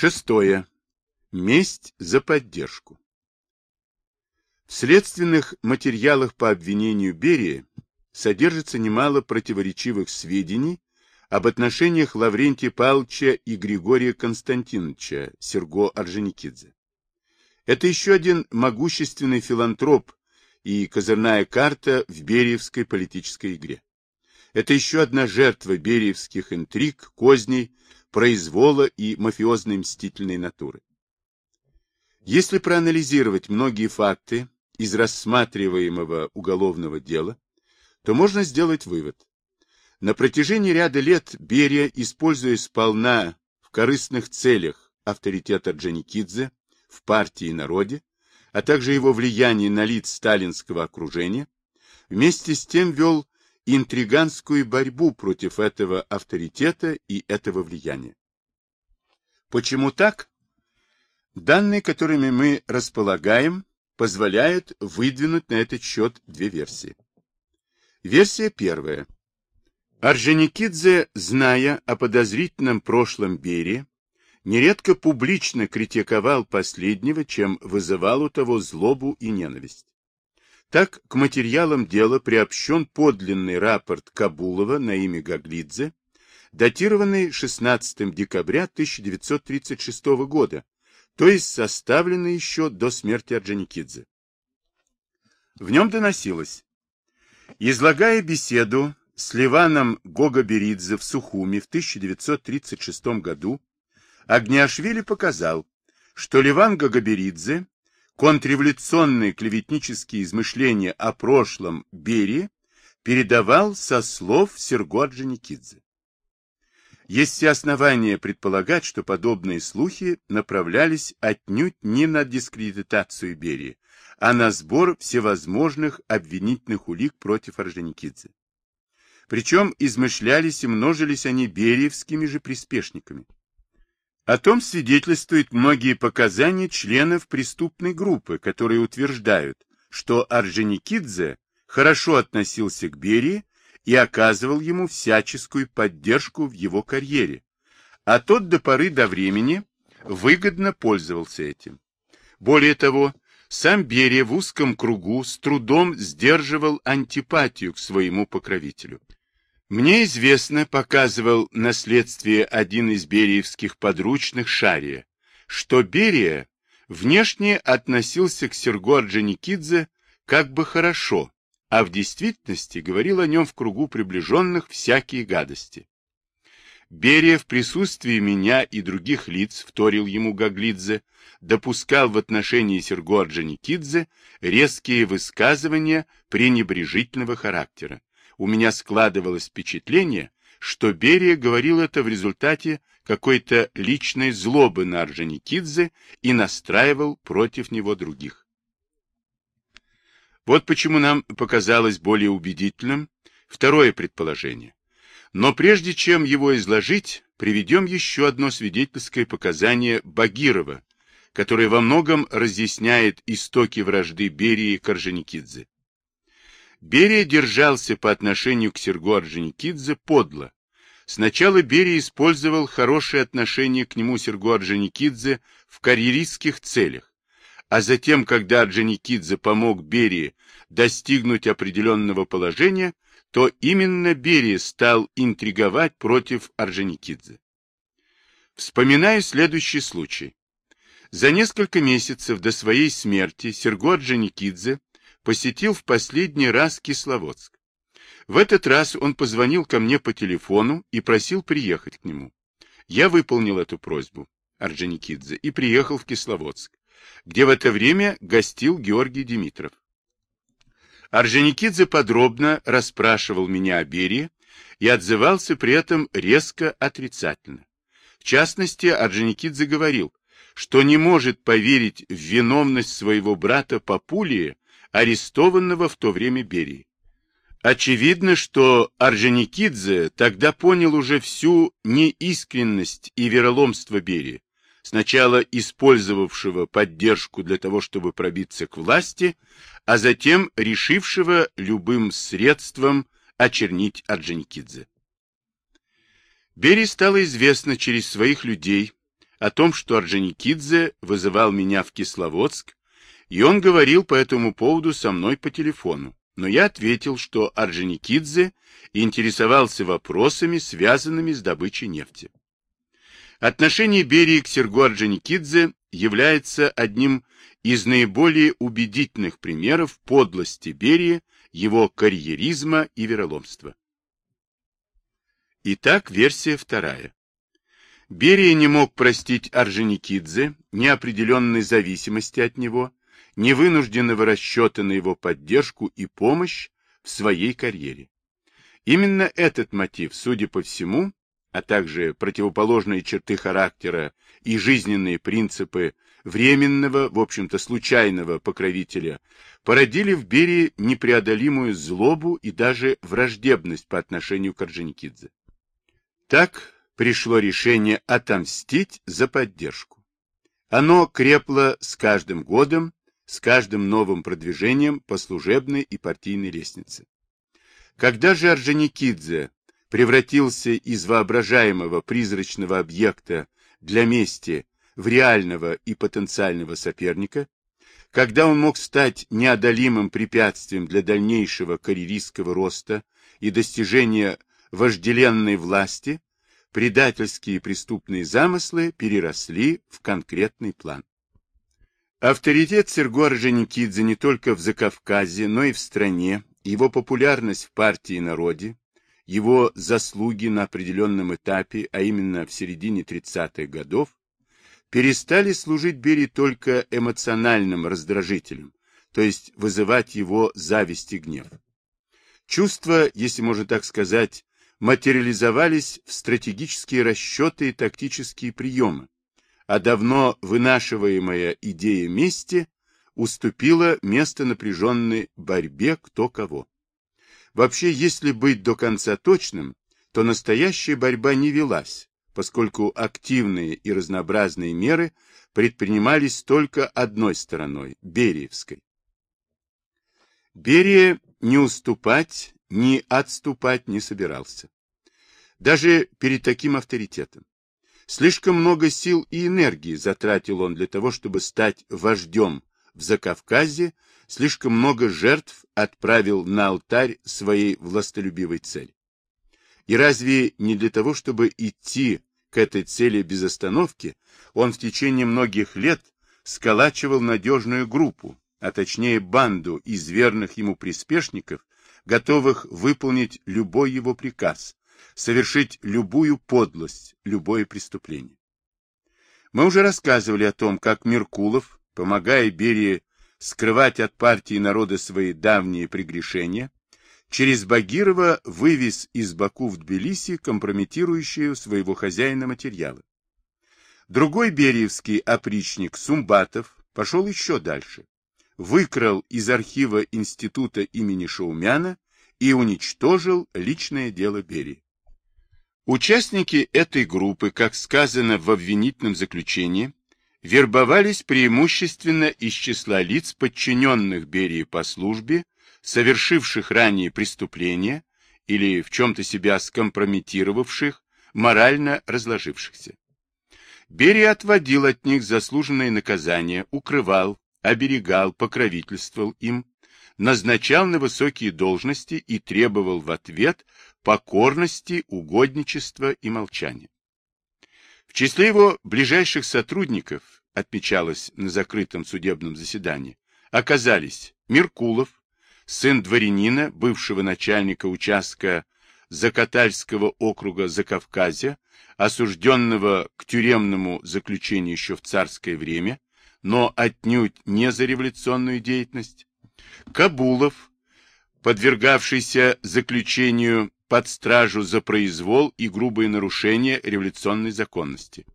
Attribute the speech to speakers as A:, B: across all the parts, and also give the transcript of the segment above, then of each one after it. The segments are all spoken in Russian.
A: Шестое. Месть за поддержку. В следственных материалах по обвинению Берии содержится немало противоречивых сведений об отношениях Лаврентия Павловича и Григория Константиновича Серго Орджоникидзе. Это еще один могущественный филантроп и козырная карта в бериевской политической игре. Это еще одна жертва бериевских интриг, козней, произвола и мафиозной мстительной натуры. Если проанализировать многие факты из рассматриваемого уголовного дела, то можно сделать вывод. На протяжении ряда лет Берия, используя сполна в корыстных целях авторитета Джаникидзе в партии и народе, а также его влияние на лиц сталинского окружения, вместе с тем вел интриганскую борьбу против этого авторитета и этого влияния. Почему так? Данные, которыми мы располагаем, позволяют выдвинуть на этот счет две версии. Версия первая. Орджоникидзе, зная о подозрительном прошлом Берии, нередко публично критиковал последнего, чем вызывал у того злобу и ненависть. Так к материалам дела приобщен подлинный рапорт Кабулова на имя Гаглидзе, датированный 16 декабря 1936 года, то есть составленный еще до смерти Орджоникидзе. В нем доносилось, излагая беседу с Ливаном Гогоберидзе в Сухуми в 1936 году, Агниашвили показал, что Ливан Гогоберидзе контрреволюционные клеветнические измышления о прошлом Берии передавал со слов Серго Орджоникидзе. Есть все основания предполагать, что подобные слухи направлялись отнюдь не на дискредитацию Берии, а на сбор всевозможных обвинительных улик против Орджоникидзе. Причем измышлялись и множились они бериевскими же приспешниками. О том свидетельствуют многие показания членов преступной группы, которые утверждают, что Орджоникидзе хорошо относился к Берии и оказывал ему всяческую поддержку в его карьере, а тот до поры до времени выгодно пользовался этим. Более того, сам Берия в узком кругу с трудом сдерживал антипатию к своему покровителю. Мне известно, показывал на следствии один из бериевских подручных Шария, что Берия внешне относился к Серго Орджоникидзе как бы хорошо, а в действительности говорил о нем в кругу приближенных всякие гадости. Берия в присутствии меня и других лиц, вторил ему Гаглидзе, допускал в отношении Серго Орджоникидзе резкие высказывания пренебрежительного характера. У меня складывалось впечатление, что Берия говорил это в результате какой-то личной злобы на Орджоникидзе и настраивал против него других. Вот почему нам показалось более убедительным второе предположение. Но прежде чем его изложить, приведем еще одно свидетельское показание Багирова, которое во многом разъясняет истоки вражды Берии и Орджоникидзе. Берия держался по отношению к Серго Орджоникидзе подло. Сначала Берия использовал хорошее отношение к нему Серго Орджоникидзе в карьеристских целях а затем, когда Орджоникидзе помог Берии достигнуть определенного положения, то именно Берия стал интриговать против Орджоникидзе. Вспоминаю следующий случай. За несколько месяцев до своей смерти Серго Орджоникидзе посетил в последний раз Кисловодск. В этот раз он позвонил ко мне по телефону и просил приехать к нему. Я выполнил эту просьбу Орджоникидзе и приехал в Кисловодск где в это время гостил Георгий Димитров. Орджоникидзе подробно расспрашивал меня о Берии и отзывался при этом резко отрицательно. В частности, Орджоникидзе говорил, что не может поверить в виновность своего брата Папулия, арестованного в то время Берии. Очевидно, что Орджоникидзе тогда понял уже всю неискренность и вероломство Берии, сначала использовавшего поддержку для того, чтобы пробиться к власти, а затем решившего любым средством очернить Орджоникидзе. Берии стало известно через своих людей о том, что Орджоникидзе вызывал меня в Кисловодск, и он говорил по этому поводу со мной по телефону. Но я ответил, что Орджоникидзе интересовался вопросами, связанными с добычей нефти. Отношение Берии к Серго Орджоникидзе является одним из наиболее убедительных примеров подлости Берии, его карьеризма и вероломства. Итак, версия вторая. Берия не мог простить Орджоникидзе неопределенной зависимости от него, невынужденного расчета на его поддержку и помощь в своей карьере. Именно этот мотив, судя по всему, а также противоположные черты характера и жизненные принципы временного, в общем-то случайного покровителя, породили в Берии непреодолимую злобу и даже враждебность по отношению к Орджоникидзе. Так пришло решение отомстить за поддержку. Оно крепло с каждым годом, с каждым новым продвижением по служебной и партийной лестнице. Когда же Орджоникидзе превратился из воображаемого призрачного объекта для мести в реального и потенциального соперника, когда он мог стать неодолимым препятствием для дальнейшего карьеристского роста и достижения вожделенной власти, предательские преступные замыслы переросли в конкретный план. Авторитет Серго Орджоникидзе не только в Закавказье, но и в стране, его популярность в партии и народе, его заслуги на определенном этапе, а именно в середине 30-х годов, перестали служить Берии только эмоциональным раздражителем, то есть вызывать его зависть и гнев. Чувства, если можно так сказать, материализовались в стратегические расчеты и тактические приемы, а давно вынашиваемая идея мести уступила место напряженной борьбе кто кого. Вообще, если быть до конца точным, то настоящая борьба не велась, поскольку активные и разнообразные меры предпринимались только одной стороной – Бериевской. Берия не уступать ни отступать не собирался. Даже перед таким авторитетом. Слишком много сил и энергии затратил он для того, чтобы стать вождем в Закавказье, слишком много жертв отправил на алтарь своей властолюбивой цели. И разве не для того, чтобы идти к этой цели без остановки, он в течение многих лет сколачивал надежную группу, а точнее банду из верных ему приспешников, готовых выполнить любой его приказ, совершить любую подлость, любое преступление. Мы уже рассказывали о том, как Меркулов, помогая Берии скрывать от партии народа свои давние прегрешения, через Багирова вывез из Баку в Тбилиси компрометирующие своего хозяина материалы. Другой бериевский опричник Сумбатов пошел еще дальше выкрал из архива института имени Шаумяна и уничтожил личное дело Берии. Участники этой группы, как сказано в обвинительном заключении, вербовались преимущественно из числа лиц, подчиненных Берии по службе, совершивших ранее преступления или в чем-то себя скомпрометировавших, морально разложившихся. Берия отводил от них заслуженное наказание, укрывал, оберегал, покровительствовал им, назначал на высокие должности и требовал в ответ покорности, угодничества и молчания. В числе его ближайших сотрудников, отмечалось на закрытом судебном заседании, оказались Меркулов, сын дворянина, бывшего начальника участка Закатальского округа Закавказья, осужденного к тюремному заключению еще в царское время, но отнюдь не за революционную деятельность. Кабулов, подвергавшийся заключению под стражу за произвол и грубые нарушения революционной законности.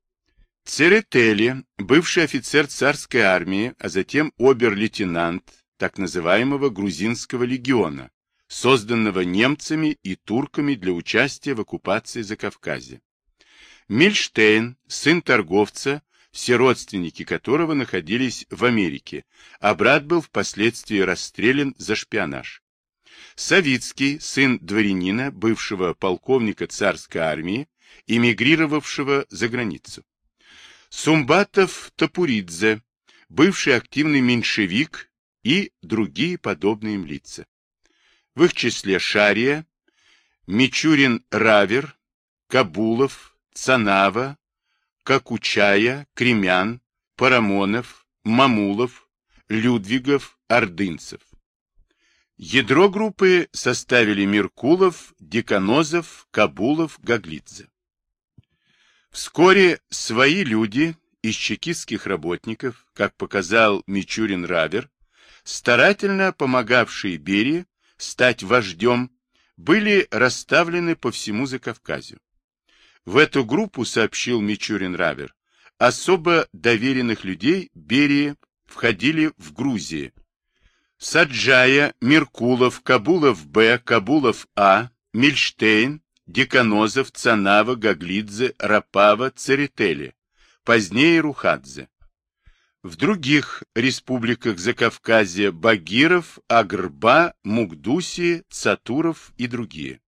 A: Церетели, бывший офицер царской армии, а затем обер-лейтенант так называемого грузинского легиона, созданного немцами и турками для участия в оккупации Закавказья. Мильштейн, сын торговца, все родственники которого находились в Америке, а брат был впоследствии расстрелян за шпионаж. Савицкий, сын дворянина, бывшего полковника царской армии, эмигрировавшего за границу. Сумбатов Топуридзе, бывший активный меньшевик и другие подобные им лица. В их числе Шария, Мичурин Равер, Кабулов, Цанава, Какучая, Кремян, Парамонов, Мамулов, Людвигов, Ордынцев. Ядро группы составили Меркулов, Деканозов, Кабулов, Гаглидзе. Вскоре свои люди из чекистских работников, как показал Мичурин Равер, старательно помогавшие Берии стать вождем, были расставлены по всему Закавказью. В эту группу, сообщил Мичурин Равер, особо доверенных людей Берии входили в Грузии. Саджая, Меркулов, Кабулов Б, Кабулов А, Мильштейн, Деканозов, Цанава, Гаглидзе, Рапава, Церетели, позднее Рухадзе. В других республиках Закавказья Багиров, Агрба, Мукдуси, Цатуров и другие.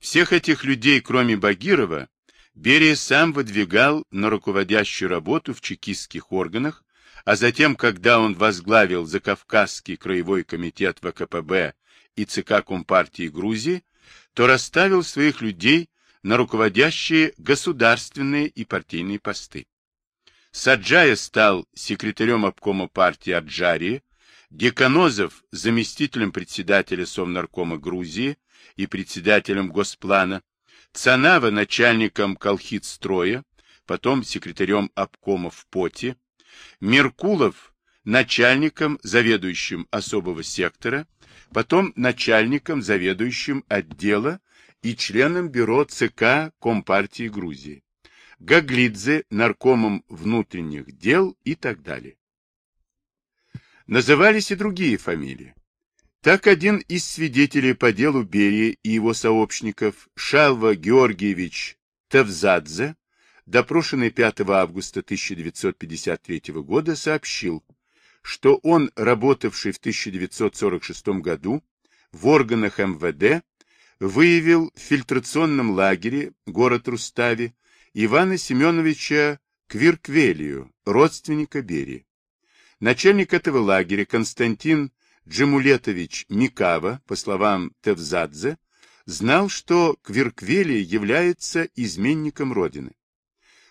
A: Всех этих людей, кроме Багирова, Берия сам выдвигал на руководящую работу в чекистских органах, а затем, когда он возглавил Закавказский краевой комитет ВКПБ и ЦК Компартии Грузии, то расставил своих людей на руководящие государственные и партийные посты. Саджая стал секретарем обкома партии Аджарии, Деканозов – заместителем председателя Совнаркома Грузии и председателем Госплана, Цанава – начальником колхидстроя, потом секретарем обкома в ПОТе, Меркулов – начальником, заведующим особого сектора, потом начальником, заведующим отдела и членом бюро ЦК Компартии Грузии, Гаглидзе – наркомом внутренних дел и так далее. Назывались и другие фамилии. Так один из свидетелей по делу Берии и его сообщников, Шалва Георгиевич Тавзадзе, допрошенный 5 августа 1953 года, сообщил, что он, работавший в 1946 году в органах МВД, выявил в фильтрационном лагере город Рустави Ивана Семеновича Квирквелию, родственника Берии. Начальник этого лагеря Константин Джемулетович Микава, по словам Тевзадзе, знал, что Квирквелия является изменником Родины.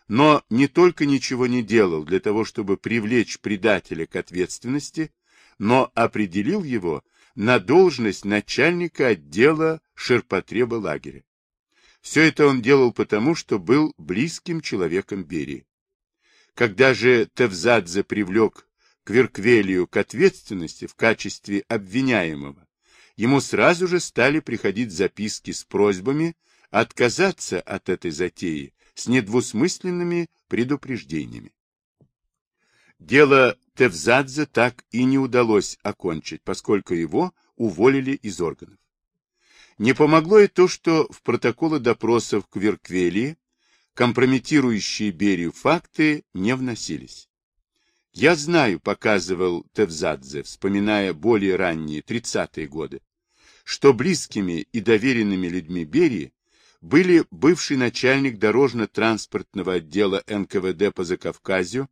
A: Но не только ничего не делал для того, чтобы привлечь предателя к ответственности, но определил его на должность начальника отдела ширпотреба лагеря. Все это он делал потому, что был близким человеком Берии. Когда же Тевзадзе привлек Кверквелию к ответственности в качестве обвиняемого, ему сразу же стали приходить записки с просьбами отказаться от этой затеи с недвусмысленными предупреждениями. Дело Тевзадзе так и не удалось окончить, поскольку его уволили из органов. Не помогло и то, что в протоколы допросов Кверквелии компрометирующие Берию факты не вносились. Я знаю, показывал Тевзадзе, вспоминая более ранние 30-е годы, что близкими и доверенными людьми Берии были бывший начальник дорожно-транспортного отдела НКВД по Закавказью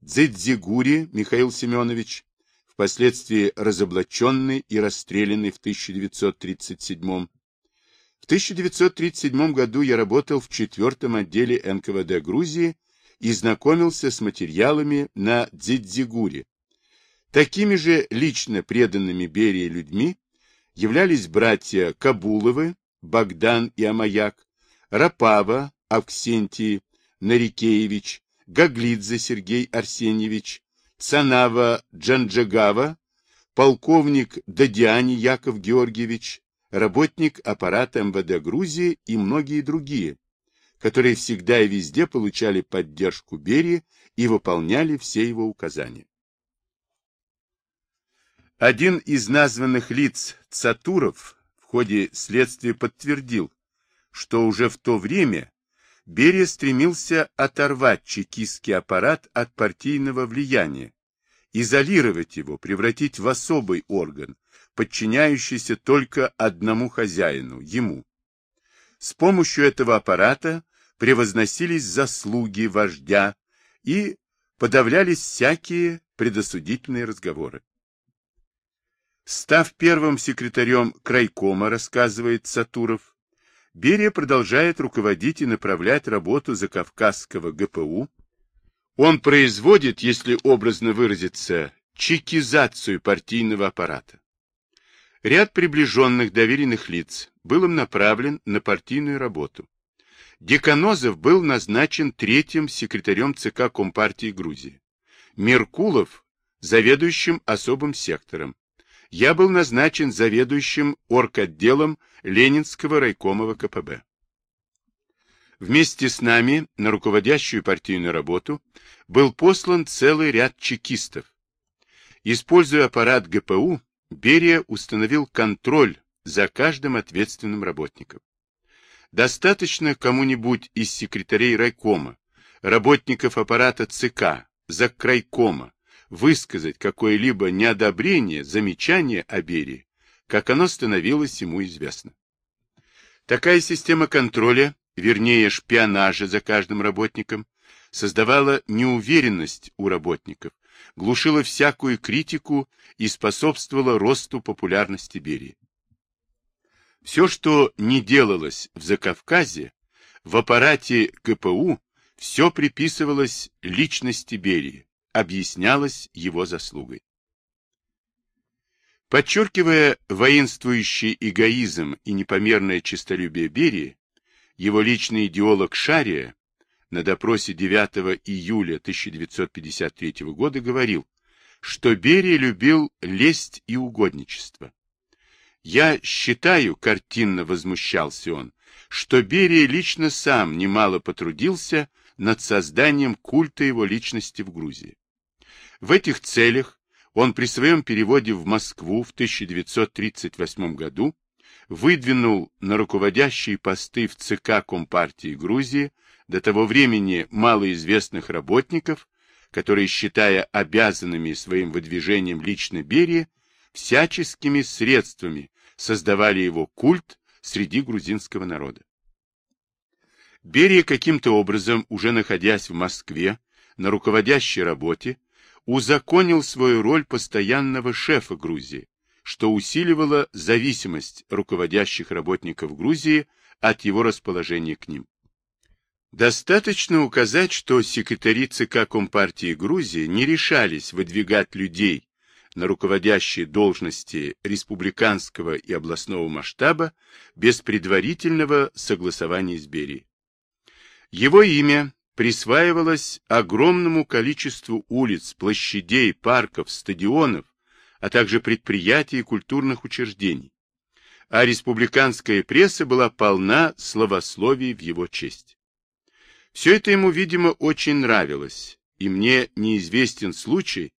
A: Дзидзигури Михаил Семенович, впоследствии разоблаченный и расстрелянный в 1937 В 1937 году я работал в четвертом отделе НКВД Грузии и знакомился с материалами на Дзидзигуре. Такими же лично преданными Берии людьми являлись братья Кабуловы, Богдан и Амаяк, Рапава, Авксентий, Нарикеевич, Гаглидзе Сергей Арсеньевич, Цанава Джанджагава, полковник Дадиани Яков Георгиевич, работник аппарата МВД Грузии и многие другие, которые всегда и везде получали поддержку Берии и выполняли все его указания. Один из названных лиц Цатуров ходе следствия подтвердил, что уже в то время Берия стремился оторвать чекистский аппарат от партийного влияния, изолировать его, превратить в особый орган, подчиняющийся только одному хозяину, ему. С помощью этого аппарата превозносились заслуги вождя, и подавлялись всякие предосудительные разговоры. Став первым секретарем крайкома, рассказывает Сатуров, Берия продолжает руководить и направлять работу Закавказского ГПУ. Он производит, если образно выразиться, чекизацию партийного аппарата. Ряд приближенных доверенных лиц был им направлен на партийную работу. Деканозов был назначен третьим секретарем ЦК Компартии Грузии. Меркулов – заведующим особым сектором. Я был назначен заведующим орготделом Ленинского райкома КПБ. Вместе с нами на руководящую партийную работу был послан целый ряд чекистов. Используя аппарат ГПУ, Берия установил контроль за каждым ответственным работником. Достаточно кому-нибудь из секретарей райкома, работников аппарата ЦК, закрайкома, высказать какое-либо неодобрение, замечание о Берии, как оно становилось ему известно. Такая система контроля, вернее шпионажа за каждым работником, создавала неуверенность у работников, глушила всякую критику и способствовала росту популярности Берии. Все, что не делалось в Закавказье, в аппарате КПУ, все приписывалось личности Берии, объяснялось его заслугой. Подчеркивая воинствующий эгоизм и непомерное честолюбие Берии, его личный идеолог Шария на допросе 9 июля 1953 года говорил, что Берия любил лесть и угодничество. Я считаю, картинно возмущался он, что Берия лично сам немало потрудился над созданием культа его личности в Грузии. В этих целях он при своем переводе в Москву в 1938 году выдвинул на руководящие посты в ЦК Компартии Грузии до того времени малоизвестных работников, которые, считая обязанными своим выдвижением лично Берии, всяческими средствами создавали его культ среди грузинского народа. Берия каким-то образом, уже находясь в Москве, на руководящей работе, узаконил свою роль постоянного шефа Грузии, что усиливало зависимость руководящих работников Грузии от его расположения к ним. Достаточно указать, что секретари ЦК Компартии Грузии не решались выдвигать людей на руководящие должности республиканского и областного масштаба без предварительного согласования с Берией. Его имя присваивалось огромному количеству улиц, площадей, парков, стадионов, а также предприятий и культурных учреждений, а республиканская пресса была полна словословий в его честь. Все это ему, видимо, очень нравилось, и мне неизвестен случай,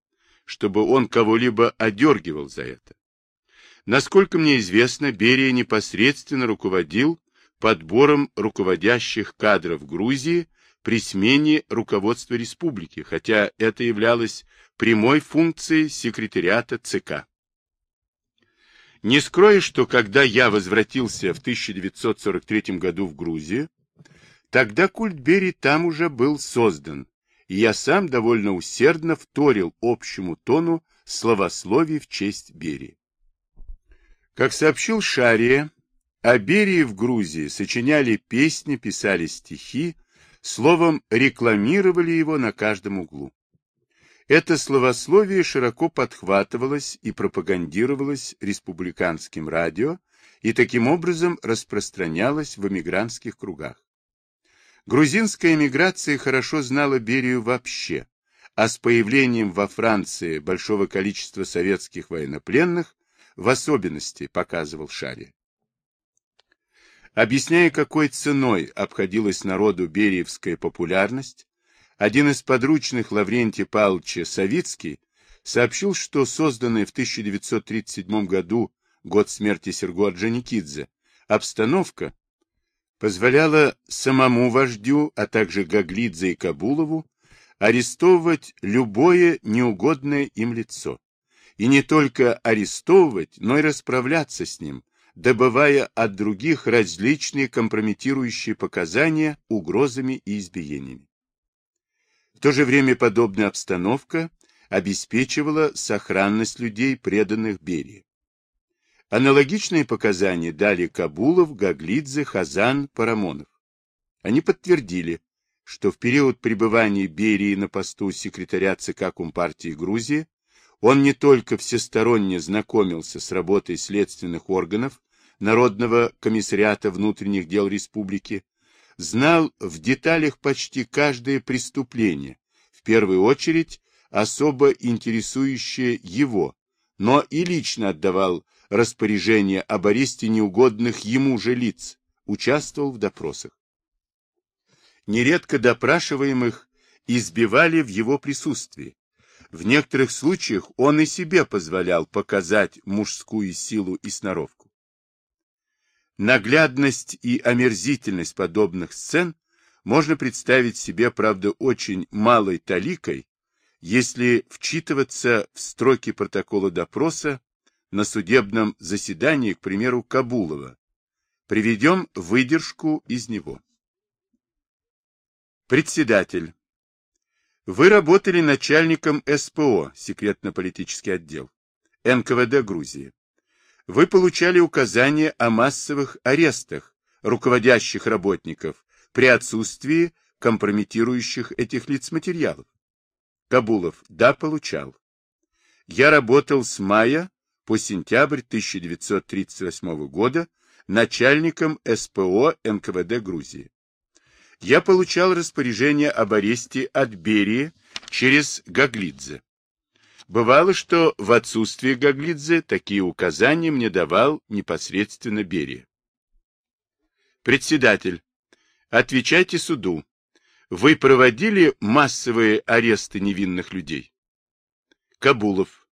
A: чтобы он кого-либо одергивал за это. Насколько мне известно, Берия непосредственно руководил подбором руководящих кадров Грузии при смене руководства республики, хотя это являлось прямой функцией секретариата ЦК. Не скрою, что когда я возвратился в 1943 году в Грузию, тогда культ Берии там уже был создан, и я сам довольно усердно вторил общему тону словословий в честь Берии. Как сообщил Шария, о Берии в Грузии сочиняли песни, писали стихи, словом, рекламировали его на каждом углу. Это словословие широко подхватывалось и пропагандировалось республиканским радио и таким образом распространялось в эмигрантских кругах. Грузинская эмиграция хорошо знала Берию вообще, а с появлением во Франции большого количества советских военнопленных в особенности показывал Шари. Объясняя, какой ценой обходилась народу бериевская популярность, один из подручных Лаврентия Павловича Савицкий сообщил, что созданная в 1937 году, год смерти Серго Орджоникидзе, обстановка позволяла самому вождю, а также Гаглидзе и Кабулову арестовывать любое неугодное им лицо. И не только арестовывать, но и расправляться с ним, добывая от других различные компрометирующие показания угрозами и избиениями. В то же время подобная обстановка обеспечивала сохранность людей, преданных Берии. Аналогичные показания дали Кабулов, Гаглидзе, Хазан, Парамонов. Они подтвердили, что в период пребывания Берии на посту секретаря ЦК Компартии Грузии он не только всесторонне знакомился с работой следственных органов Народного комиссариата внутренних дел республики, знал в деталях почти каждое преступление, в первую очередь особо интересующее его, но и лично отдавал распоряжение об аресте неугодных ему же лиц, участвовал в допросах. Нередко допрашиваемых избивали в его присутствии. В некоторых случаях он и себе позволял показать мужскую силу и сноровку. Наглядность и омерзительность подобных сцен можно представить себе, правда, очень малой таликой, если вчитываться в строки протокола допроса на судебном заседании, к примеру, Кабулова. Приведем выдержку из него. Председатель. Вы работали начальником СПО, секретно-политический отдел, НКВД Грузии. Вы получали указания о массовых арестах руководящих работников при отсутствии компрометирующих этих лиц материалов. Кабулов. Да, получал. Я работал с мая по сентябрь 1938 года начальником СПО НКВД Грузии. Я получал распоряжение об аресте от Берии через Гаглидзе. Бывало, что в отсутствие Гаглидзе такие указания мне давал непосредственно Берия. Председатель, отвечайте суду. Вы проводили массовые аресты невинных людей? Кабулов.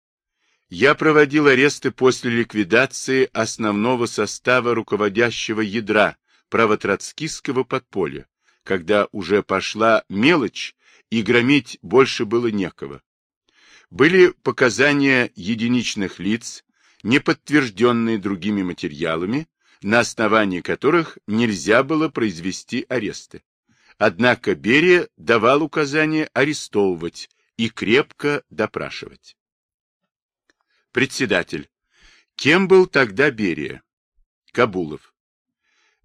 A: Я проводил аресты после ликвидации основного состава руководящего ядра правотроцкистского подполья, когда уже пошла мелочь и громить больше было некого. Были показания единичных лиц, не подтвержденные другими материалами, на основании которых нельзя было произвести аресты. Однако Берия давал указание арестовывать и крепко допрашивать. Председатель. Кем был тогда Берия? Кабулов.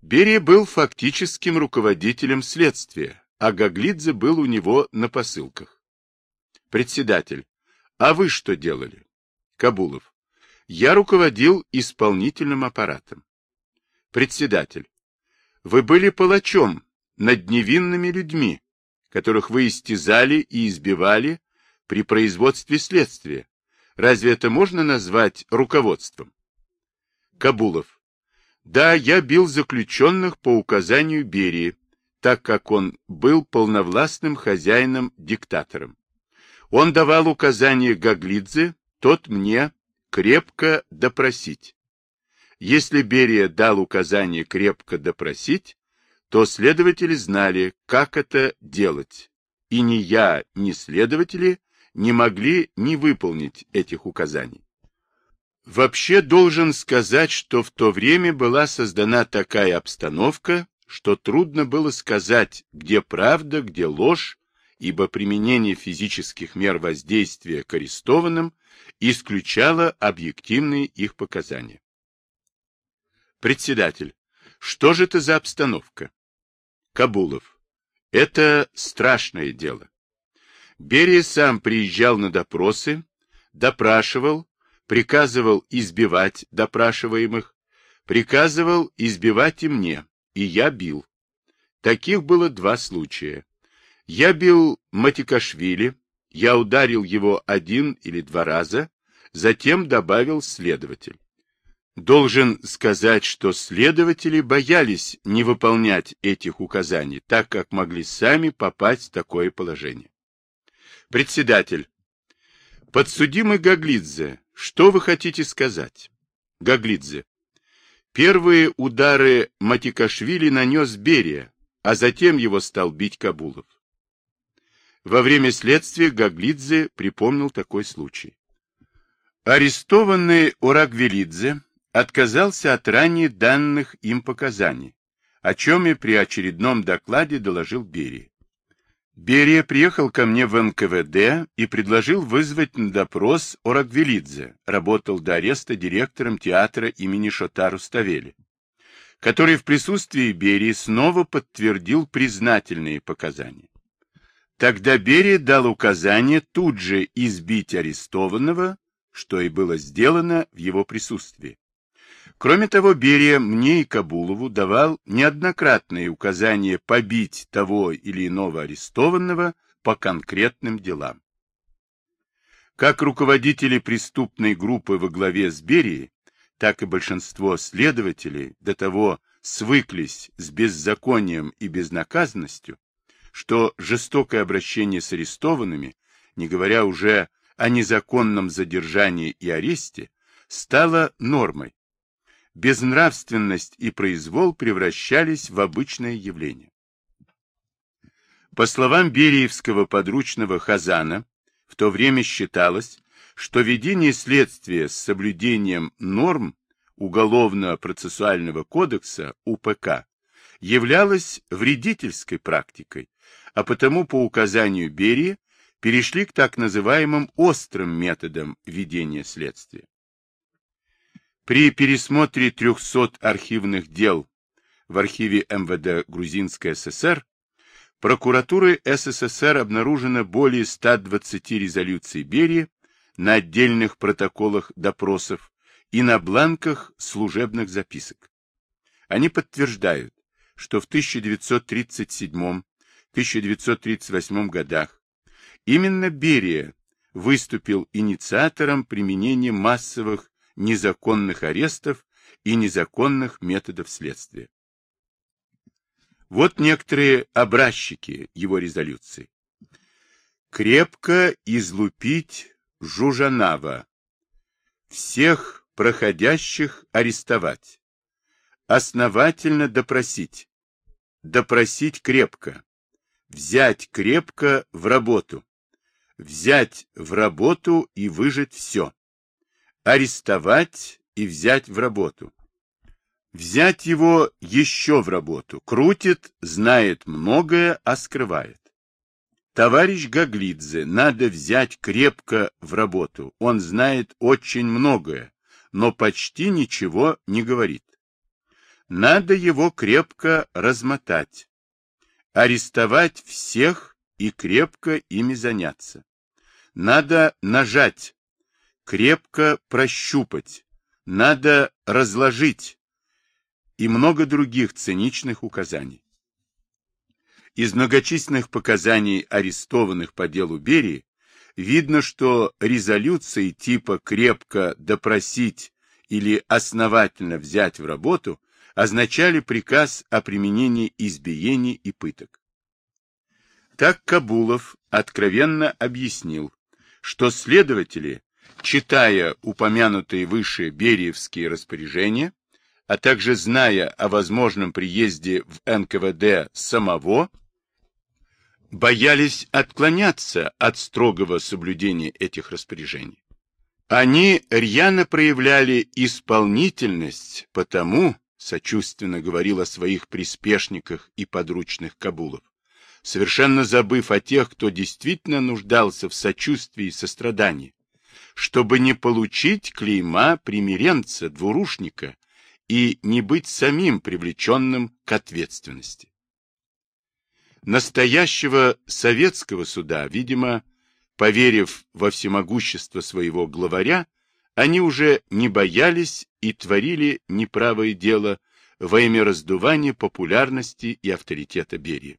A: Берия был фактическим руководителем следствия, а Гаглидзе был у него на посылках. Председатель. А вы что делали? Кабулов. Я руководил исполнительным аппаратом. Председатель. Вы были палачом над невинными людьми, которых вы истязали и избивали при производстве следствия. Разве это можно назвать руководством? Кабулов. Да, я бил заключенных по указанию Берии, так как он был полновластным хозяином-диктатором. Он давал указания Гаглидзе, тот мне крепко допросить. Если Берия дал указание крепко допросить, то следователи знали, как это делать, и ни я, ни следователи не могли не выполнить этих указаний. Вообще должен сказать, что в то время была создана такая обстановка, что трудно было сказать, где правда, где ложь, ибо применение физических мер воздействия к арестованным исключало объективные их показания. Председатель, что же это за обстановка? Кабулов. Это страшное дело. Берия сам приезжал на допросы, допрашивал, приказывал избивать допрашиваемых, приказывал избивать и мне, и я бил. Таких было два случая. Я бил Матикашвили, я ударил его один или два раза, затем добавил следователь. Должен сказать, что следователи боялись не выполнять этих указаний, так как могли сами попасть в такое положение. Председатель. Подсудимый Гаглидзе, что вы хотите сказать? Гаглидзе. Первые удары Матикашвили нанес Берия, а затем его стал бить Кабулов. Во время следствия Гаглидзе припомнил такой случай. Арестованный Урагвелидзе отказался от ранее данных им показаний, о чем и при очередном докладе доложил Берия. Берия приехал ко мне в НКВД и предложил вызвать на допрос Орагвелидзе, работал до ареста директором театра имени Шотару Ставели, который в присутствии Берии снова подтвердил признательные показания. Тогда Берия дал указание тут же избить арестованного, что и было сделано в его присутствии. Кроме того, Берия мне и Кабулову давал неоднократные указания побить того или иного арестованного по конкретным делам. Как руководители преступной группы во главе с Берией, так и большинство следователей до того свыклись с беззаконием и безнаказанностью, что жестокое обращение с арестованными, не говоря уже о незаконном задержании и аресте, стало нормой, безнравственность и произвол превращались в обычное явление. По словам Бериевского подручного Хазана, в то время считалось, что ведение следствия с соблюдением норм Уголовно-процессуального кодекса УПК являлось вредительской практикой, а потому по указанию Берии перешли к так называемым острым методам ведения следствия. При пересмотре 300 архивных дел в архиве МВД Грузинской ССР прокуратурой СССР обнаружено более 120 резолюций Берии на отдельных протоколах допросов и на бланках служебных записок. Они подтверждают, что в 1937-1938 годах именно Берия выступил инициатором применения массовых незаконных арестов и незаконных методов следствия. Вот некоторые образчики его резолюции. Крепко излупить Жужанава. Всех проходящих арестовать. Основательно допросить. Допросить крепко. Взять крепко в работу. Взять в работу и выжить все арестовать и взять в работу. Взять его еще в работу. Крутит, знает многое, а скрывает. Товарищ Гаглидзе надо взять крепко в работу. Он знает очень многое, но почти ничего не говорит. Надо его крепко размотать. Арестовать всех и крепко ими заняться. Надо нажать крепко прощупать, надо разложить и много других циничных указаний. Из многочисленных показаний арестованных по делу Берии видно, что резолюции типа «крепко допросить» или «основательно взять в работу» означали приказ о применении избиений и пыток. Так Кабулов откровенно объяснил, что следователи читая упомянутые выше Бериевские распоряжения, а также зная о возможном приезде в НКВД самого, боялись отклоняться от строгого соблюдения этих распоряжений. Они рьяно проявляли исполнительность потому, сочувственно говорил о своих приспешниках и подручных Кабулов, совершенно забыв о тех, кто действительно нуждался в сочувствии и сострадании, чтобы не получить клейма примиренца, двурушника и не быть самим привлеченным к ответственности. Настоящего советского суда, видимо, поверив во всемогущество своего главаря, они уже не боялись и творили неправое дело во имя раздувания популярности и авторитета Берии.